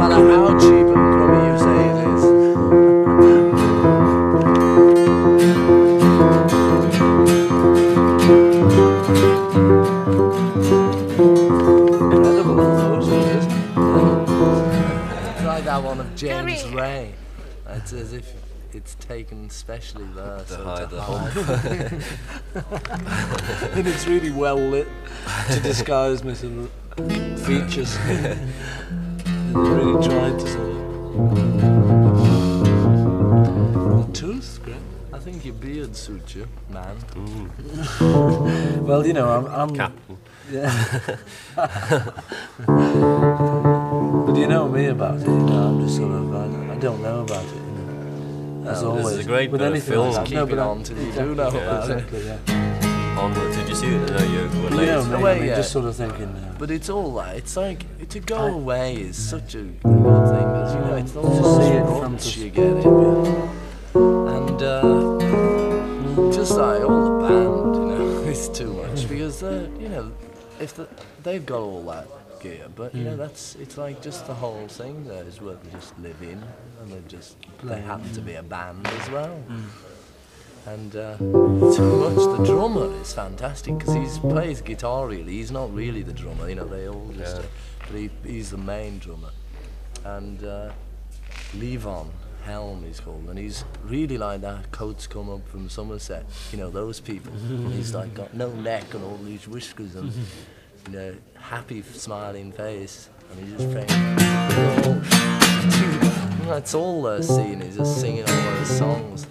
matter how cheap and crummy you say it is. Incredible photo, isn't it? Try that one of James Ray. It's as if it's taken specially there To so hide the hide. and it's really well lit to disguise my sort of features. really tried to of. The tooth. I think your beard suits you, man. well, you know, I'm. I'm Captain. Yeah. but you know me about it, you know, I'm just sort of, I, I don't know about it, you know. As Oh, always. this is a great with anything film. like that. Keep no, it on till you do know about it. exactly, yeah. Onwards. Did you see it? No, you were You late. know me, The I way, mean, yeah. just sort of thinking, uh, But it's all right. It's like to go I- away is such a good thing because you know it's not To just see it much from pers- you get it, and uh, just like all the band, you know, it's too much because uh, you know if the, they've got all that gear, but you know that's it's like just the whole thing there is what they just live in, and they just they happen to be a band as well. And uh, too much. The drummer is fantastic because he plays guitar. Really, he's not really the drummer. You know, they all just. Yeah. Uh, but he, he's the main drummer, and uh, Levon Helm he's called, and he's really like that. Coats come up from Somerset. You know those people. and he's like got no neck and all these whiskers and you know happy smiling face, and he's just playing. That's all they're seeing. He's just singing all those songs.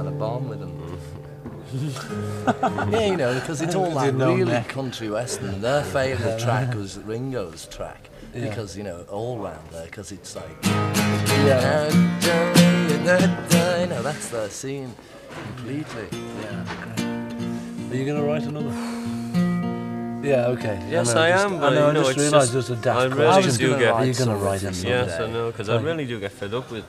Down a bomb with him. Mm. yeah, you know, because it's all that really neck. country western. Their favourite track was Ringo's track Yeah. because you know all round there because it's like yeah, you know that's their scene completely. yeah, great. Are you going to write another? Yeah, okay. Yes, know, I just- am, I but know, you know, I just it's realised there's a daft I question. really I was do gonna get- Are you going to write something another? Yes, I know, because I really do get fed up with